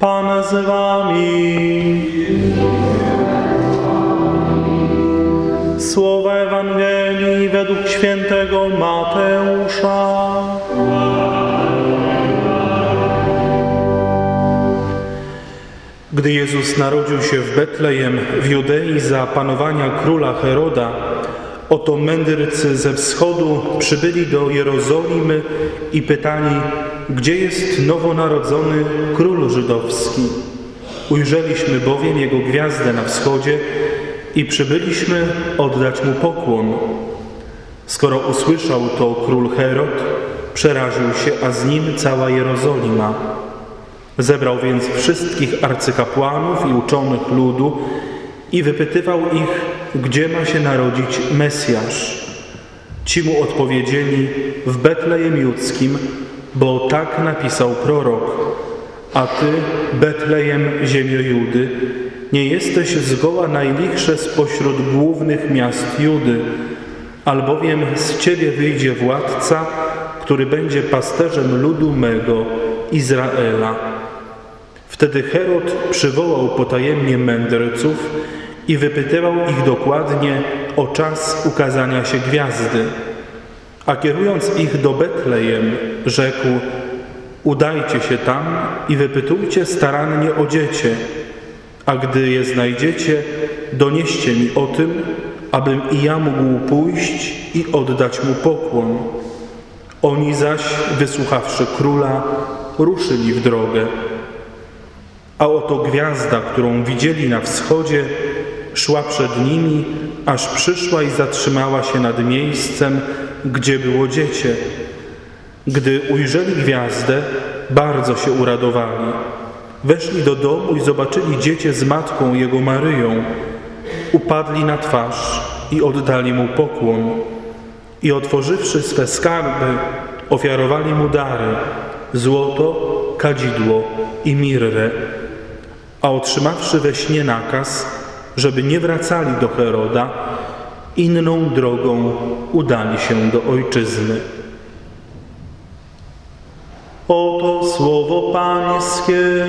Pan z wami. Słowa Ewangelii według świętego Mateusza. Gdy Jezus narodził się w Betlejem w Judei za panowania króla Heroda, oto mędrcy ze wschodu przybyli do Jerozolimy i pytali, gdzie jest nowonarodzony król żydowski. Ujrzeliśmy bowiem jego gwiazdę na wschodzie i przybyliśmy oddać mu pokłon. Skoro usłyszał to król Herod, przeraził się, a z nim cała Jerozolima. Zebrał więc wszystkich arcykapłanów i uczonych ludu i wypytywał ich, gdzie ma się narodzić Mesjasz. Ci mu odpowiedzieli w Betlejem Judzkim, bo tak napisał prorok. A ty, Betlejem, ziemio Judy, nie jesteś zgoła najlichsze spośród głównych miast Judy, albowiem z ciebie wyjdzie władca, który będzie pasterzem ludu mego, Izraela. Wtedy Herod przywołał potajemnie mędrców i wypytywał ich dokładnie o czas ukazania się gwiazdy. A kierując ich do Betlejem, rzekł: Udajcie się tam i wypytujcie starannie o dziecię, a gdy je znajdziecie, donieście mi o tym, abym i ja mógł pójść i oddać mu pokłon. Oni zaś, wysłuchawszy króla, ruszyli w drogę. A oto gwiazda, którą widzieli na wschodzie, szła przed nimi, aż przyszła i zatrzymała się nad miejscem, gdzie było dziecię. Gdy ujrzeli gwiazdę, bardzo się uradowali. Weszli do domu i zobaczyli dziecię z matką jego Maryją. Upadli na twarz i oddali mu pokłon. I otworzywszy swe skarby, ofiarowali mu dary, złoto, kadzidło i mirrę. A otrzymawszy we śnie nakaz, żeby nie wracali do Heroda, inną drogą udali się do ojczyzny. Oto słowo Pańskie.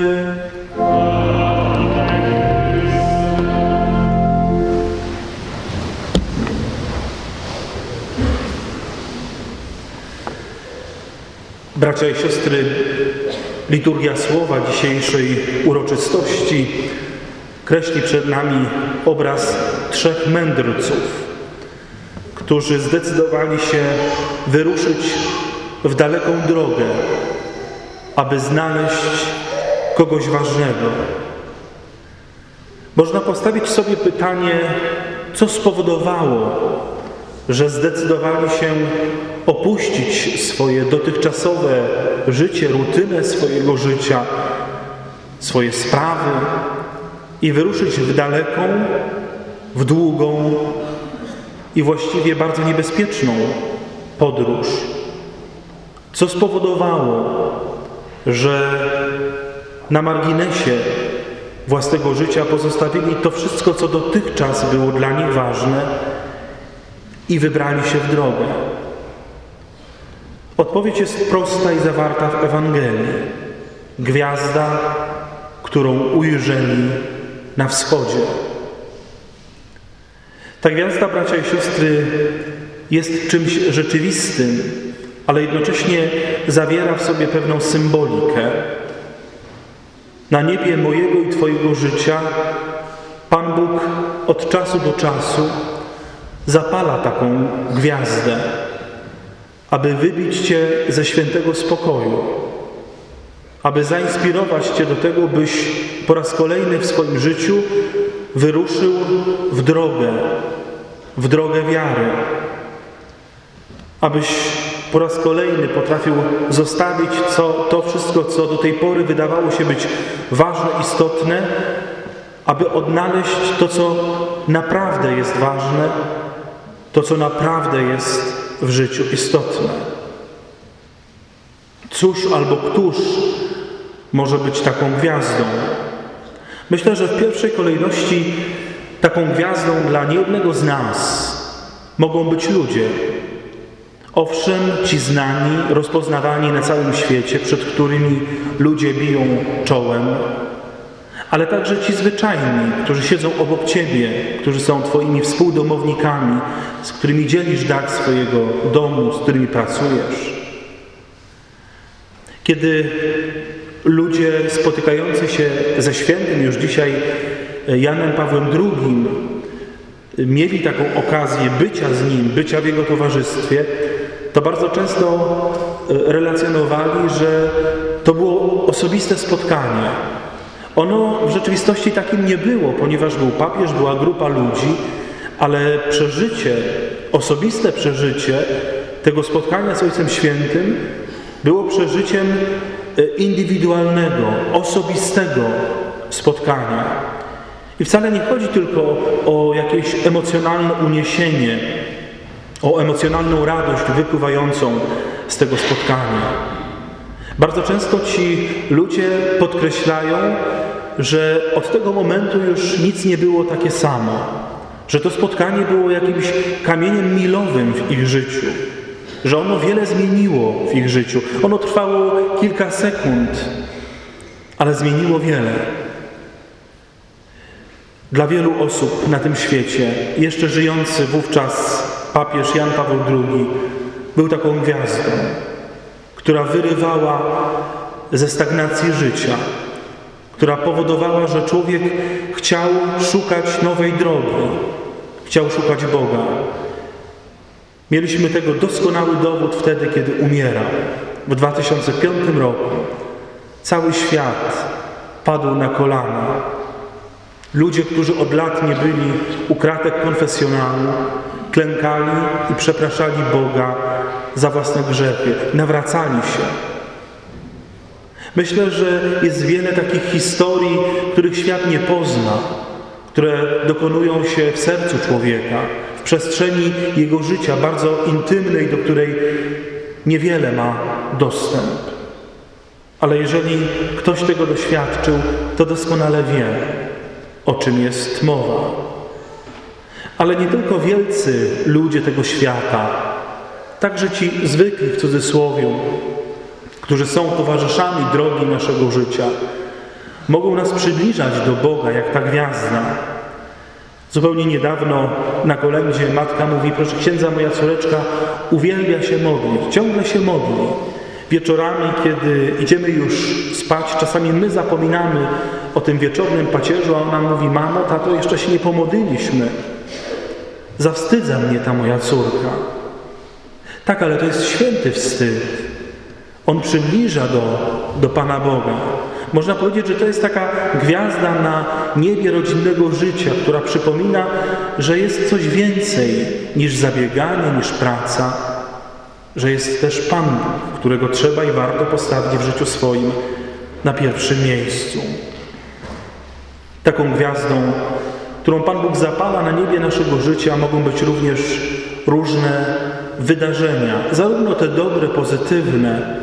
Bracia i siostry, liturgia słowa dzisiejszej uroczystości kreśli przed nami obraz trzech mędrców, którzy zdecydowali się wyruszyć w daleką drogę, aby znaleźć kogoś ważnego. Można postawić sobie pytanie, co spowodowało, że zdecydowali się opuścić swoje dotychczasowe życie, rutynę swojego życia, swoje sprawy i wyruszyć w daleką, w długą i właściwie bardzo niebezpieczną podróż. Co spowodowało, że na marginesie własnego życia pozostawili to wszystko, co dotychczas było dla nich ważne i wybrali się w drogę. Odpowiedź jest prosta i zawarta w Ewangelii. Gwiazda, którą ujrzeli na wschodzie. Ta gwiazda, bracia i siostry, jest czymś rzeczywistym, ale jednocześnie zawiera w sobie pewną symbolikę. Na niebie mojego i Twojego życia Pan Bóg od czasu do czasu zapala taką gwiazdę, aby wybić Cię ze świętego spokoju, aby zainspirować Cię do tego, byś po raz kolejny w swoim życiu wyruszył w drogę, w drogę wiary, abyś po raz kolejny potrafił zostawić co, to wszystko, co do tej pory wydawało się być ważne, istotne, aby odnaleźć to, co naprawdę jest ważne, to, co naprawdę jest w życiu istotne. Cóż albo któż może być taką gwiazdą? Myślę, że w pierwszej kolejności taką gwiazdą dla niejednego z nas mogą być ludzie, Owszem, ci znani, rozpoznawani na całym świecie, przed którymi ludzie biją czołem, ale także ci zwyczajni, którzy siedzą obok Ciebie, którzy są Twoimi współdomownikami, z którymi dzielisz dach swojego domu, z którymi pracujesz. Kiedy ludzie spotykający się ze świętym już dzisiaj Janem Pawłem II mieli taką okazję bycia z nim, bycia w jego towarzystwie, to bardzo często e, relacjonowali, że to było osobiste spotkanie. Ono w rzeczywistości takim nie było, ponieważ był papież, była grupa ludzi, ale przeżycie, osobiste przeżycie tego spotkania z Ojcem Świętym było przeżyciem e, indywidualnego, osobistego spotkania. I wcale nie chodzi tylko o jakieś emocjonalne uniesienie, o emocjonalną radość wypływającą z tego spotkania. Bardzo często ci ludzie podkreślają, że od tego momentu już nic nie było takie samo, że to spotkanie było jakimś kamieniem milowym w ich życiu, że ono wiele zmieniło w ich życiu. Ono trwało kilka sekund, ale zmieniło wiele. Dla wielu osób na tym świecie, jeszcze żyjący wówczas papież Jan Paweł II był taką gwiazdą, która wyrywała ze stagnacji życia, która powodowała, że człowiek chciał szukać nowej drogi, chciał szukać Boga. Mieliśmy tego doskonały dowód wtedy, kiedy umierał. W 2005 roku cały świat padł na kolana. Ludzie, którzy od lat nie byli u kratek konfesjonalnych, klękali i przepraszali Boga za własne grzechy, nawracali się. Myślę, że jest wiele takich historii, których świat nie pozna, które dokonują się w sercu człowieka, w przestrzeni jego życia, bardzo intymnej, do której niewiele ma dostęp. Ale jeżeli ktoś tego doświadczył, to doskonale wie, o czym jest mowa. Ale nie tylko wielcy ludzie tego świata, także ci zwykli w cudzysłowie, którzy są towarzyszami drogi naszego życia, mogą nas przybliżać do Boga, jak ta gwiazda. Zupełnie niedawno na kolędzie matka mówi, proszę księdza, moja córeczka uwielbia się modlić, ciągle się modli. Wieczorami, kiedy idziemy już spać, czasami my zapominamy o tym wieczornym pacierzu, a ona mówi, mamo, tato, jeszcze się nie pomodliliśmy. Zawstydza mnie ta moja córka. Tak, ale to jest święty wstyd. On przybliża do, do Pana Boga. Można powiedzieć, że to jest taka gwiazda na niebie rodzinnego życia, która przypomina, że jest coś więcej niż zabieganie, niż praca, że jest też Pan Bóg, którego trzeba i warto postawić w życiu swoim na pierwszym miejscu. Taką gwiazdą którą Pan Bóg zapala na niebie naszego życia, mogą być również różne wydarzenia, zarówno te dobre, pozytywne,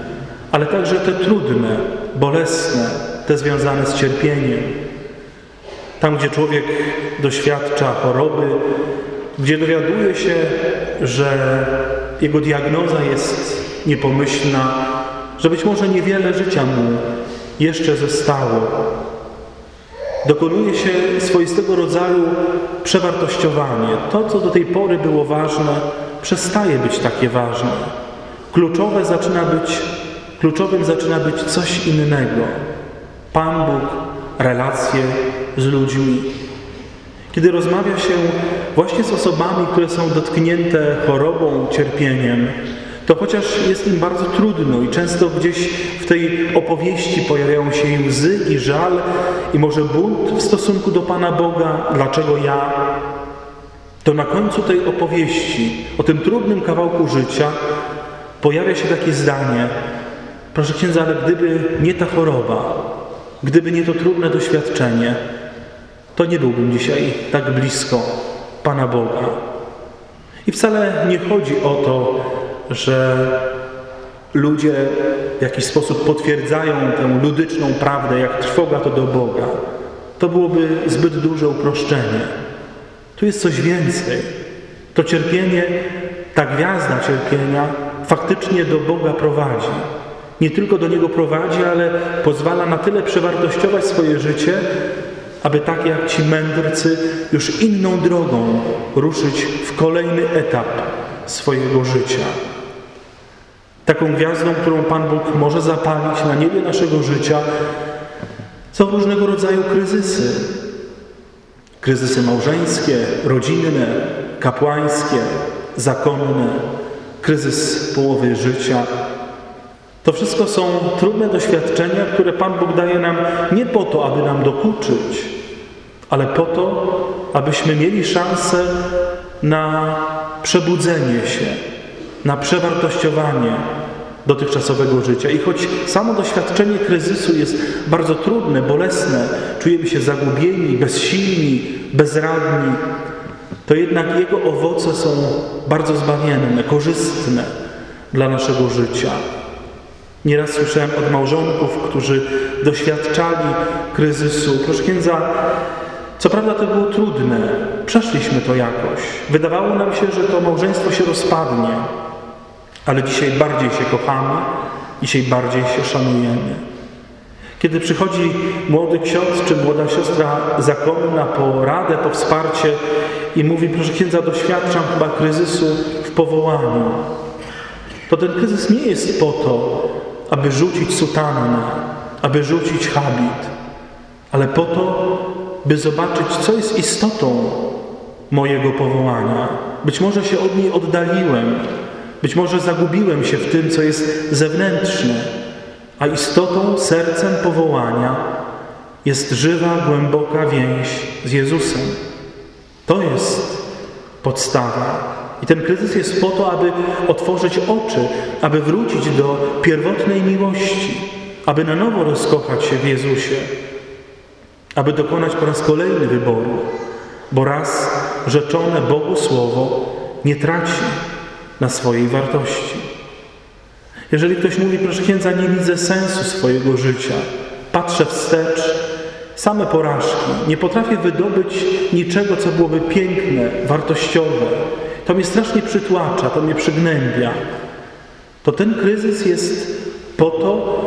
ale także te trudne, bolesne, te związane z cierpieniem. Tam, gdzie człowiek doświadcza choroby, gdzie dowiaduje się, że jego diagnoza jest niepomyślna, że być może niewiele życia mu jeszcze zostało, dokonuje się swoistego rodzaju przewartościowanie. To, co do tej pory było ważne, przestaje być takie ważne. Kluczowe zaczyna być, kluczowym zaczyna być coś innego. Pan Bóg, relacje z ludźmi. Kiedy rozmawia się właśnie z osobami, które są dotknięte chorobą, cierpieniem, to chociaż jest im bardzo trudno i często gdzieś w tej opowieści pojawiają się łzy i żal i może bunt w stosunku do Pana Boga, dlaczego ja, to na końcu tej opowieści o tym trudnym kawałku życia pojawia się takie zdanie, proszę księdza, ale gdyby nie ta choroba, gdyby nie to trudne doświadczenie, to nie byłbym dzisiaj tak blisko Pana Boga. I wcale nie chodzi o to, że ludzie w jakiś sposób potwierdzają tę ludyczną prawdę, jak trwoga to do Boga. To byłoby zbyt duże uproszczenie. Tu jest coś więcej. To cierpienie ta gwiazda cierpienia faktycznie do Boga prowadzi. Nie tylko do Niego prowadzi, ale pozwala na tyle przewartościować swoje życie, aby tak jak ci mędrcy już inną drogą ruszyć w kolejny etap swojego życia. Taką gwiazdą, którą Pan Bóg może zapalić na niebie naszego życia, są różnego rodzaju kryzysy. Kryzysy małżeńskie, rodzinne, kapłańskie, zakonne, kryzys połowy życia. To wszystko są trudne doświadczenia, które Pan Bóg daje nam nie po to, aby nam dokuczyć, ale po to, abyśmy mieli szansę na przebudzenie się, na przewartościowanie dotychczasowego życia. I choć samo doświadczenie kryzysu jest bardzo trudne, bolesne, czujemy się zagubieni, bezsilni, bezradni, to jednak jego owoce są bardzo zbawienne, korzystne dla naszego życia. Nieraz słyszałem od małżonków, którzy doświadczali kryzysu. Proszę księdza, co prawda to było trudne, przeszliśmy to jakoś. Wydawało nam się, że to małżeństwo się rozpadnie, ale dzisiaj bardziej się kochamy, dzisiaj bardziej się szanujemy. Kiedy przychodzi młody ksiądz czy młoda siostra zakonna po radę, po wsparcie i mówi, proszę księdza, doświadczam chyba kryzysu w powołaniu, to ten kryzys nie jest po to, aby rzucić sutannę, aby rzucić habit, ale po to, by zobaczyć, co jest istotą mojego powołania. Być może się od niej oddaliłem, być może zagubiłem się w tym, co jest zewnętrzne, a istotą, sercem powołania jest żywa, głęboka więź z Jezusem. To jest podstawa. I ten kryzys jest po to, aby otworzyć oczy, aby wrócić do pierwotnej miłości, aby na nowo rozkochać się w Jezusie, aby dokonać po raz kolejny wyboru, bo raz rzeczone Bogu Słowo nie traci na swojej wartości. Jeżeli ktoś mówi, proszę księdza, nie widzę sensu swojego życia, patrzę wstecz, same porażki, nie potrafię wydobyć niczego, co byłoby piękne, wartościowe, to mnie strasznie przytłacza, to mnie przygnębia, to ten kryzys jest po to,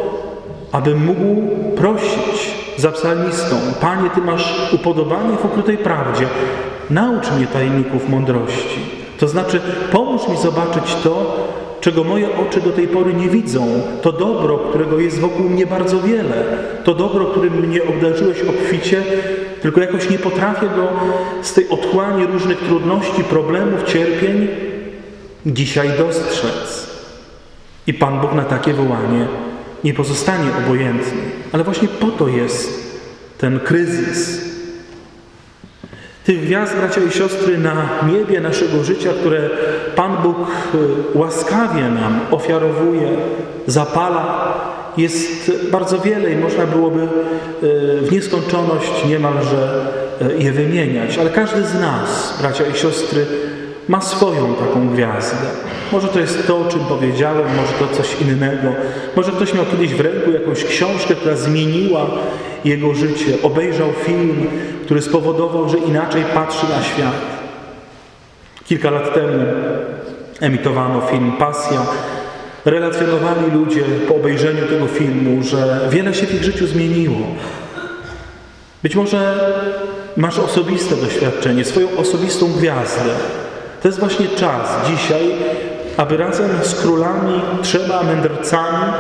aby mógł prosić za psalmistą, Panie, Ty masz upodobanie w ukrytej prawdzie, naucz mnie tajemników mądrości. To znaczy, pomóż mi zobaczyć to, czego moje oczy do tej pory nie widzą. To dobro, którego jest wokół mnie bardzo wiele. To dobro, którym mnie obdarzyłeś obficie, tylko jakoś nie potrafię go z tej otchłani różnych trudności, problemów, cierpień dzisiaj dostrzec. I Pan Bóg na takie wołanie nie pozostanie obojętny. Ale właśnie po to jest ten kryzys, tych gwiazd, bracia i siostry, na niebie naszego życia, które Pan Bóg y, łaskawie nam ofiarowuje, zapala, jest bardzo wiele i można byłoby y, w nieskończoność niemalże y, je wymieniać. Ale każdy z nas, bracia i siostry, ma swoją taką gwiazdę. Może to jest to, o czym powiedziałem, może to coś innego. Może ktoś miał kiedyś w ręku jakąś książkę, która zmieniła jego życie. Obejrzał film, który spowodował, że inaczej patrzy na świat. Kilka lat temu emitowano film Pasja. Relacjonowali ludzie po obejrzeniu tego filmu, że wiele się w ich życiu zmieniło. Być może masz osobiste doświadczenie, swoją osobistą gwiazdę. To jest właśnie czas dzisiaj, aby razem z królami, trzema mędrcami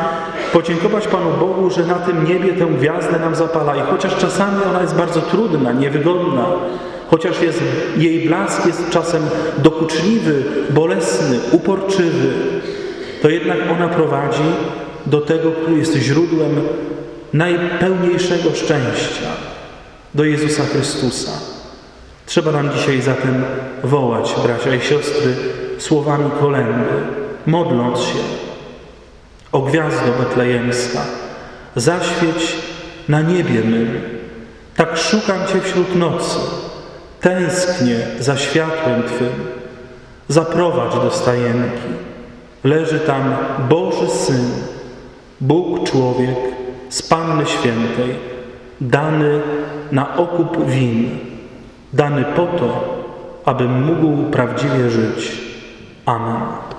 podziękować Panu Bogu, że na tym niebie tę gwiazdę nam zapala. I chociaż czasami ona jest bardzo trudna, niewygodna, chociaż jest, jej blask jest czasem dokuczliwy, bolesny, uporczywy, to jednak ona prowadzi do tego, który jest źródłem najpełniejszego szczęścia, do Jezusa Chrystusa. Trzeba nam dzisiaj zatem wołać, bracia i siostry, słowami kolendy, modląc się. O gwiazdo betlejemska, zaświeć na niebie mym. Tak szukam Cię wśród nocy, tęsknię za światłem Twym. Zaprowadź do stajenki. Leży tam Boży Syn, Bóg człowiek z Panny Świętej, dany na okup win, dany po to, abym mógł prawdziwie żyć. Amen.